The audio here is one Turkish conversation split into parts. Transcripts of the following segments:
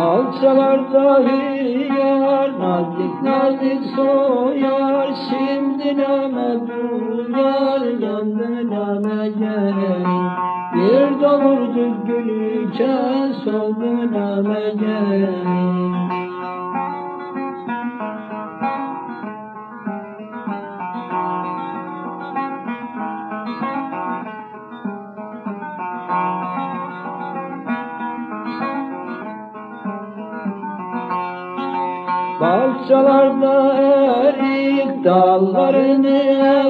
Bahçelerde hıyar nazik nazik soyar. Şimdi name duyar yandı name gelin Bir doğurdu gülüken soldu name gelin Bahçelerde erik dallarını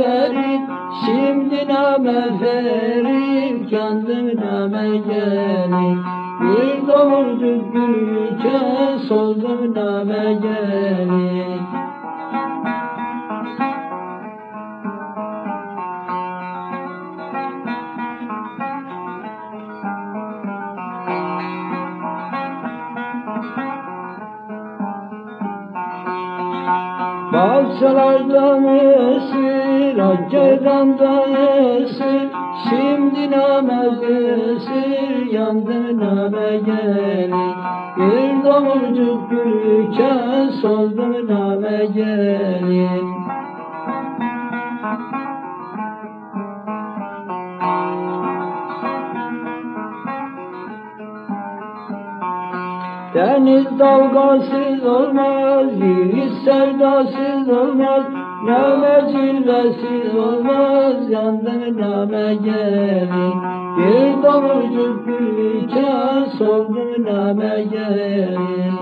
erik. Şimdi name ferik yandı name gelik Bir doğurdu gülken soldu name gelik Bahçelerden esir, Hakkari'den esir Şimdi namaz esir, yandı name gelir. Bir davulcuk gülüken soldu name gelir Deniz dalgasız olmaz, yiğit sevdasız olmaz, Name cilvesiz olmaz, yandı name gelin. Bir davulcuk gülüken soldu name gelin.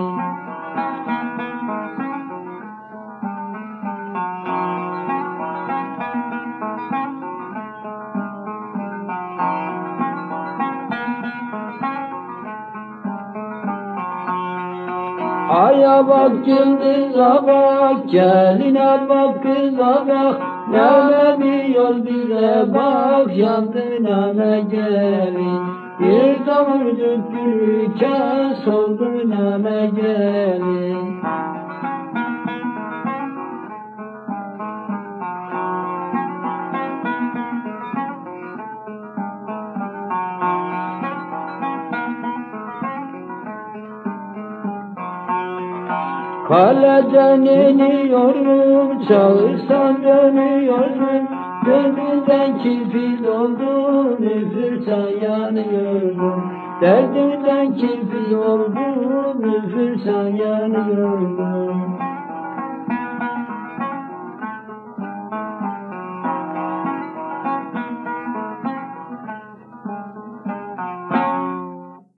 Aya bak yıldıza bak, geline bak kıza bak, Neme bir bize bak, yandı neme gelin. Bir davulcuk gülüken soldu neme gelin. Kaleden iniyorum, çağırsan dönüyorum. Gönlümden kifil oldum, üfürsen yanıyorum. Derdimden kifil oldum, üfürsen yanıyorum.